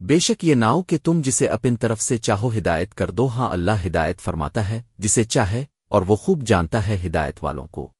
بے شک یہ ناؤ کہ تم جسے اپن طرف سے چاہو ہدایت کر دو ہاں اللہ ہدایت فرماتا ہے، جسے چاہے اور وہ خوب جانتا ہے ہدایت والوں کو۔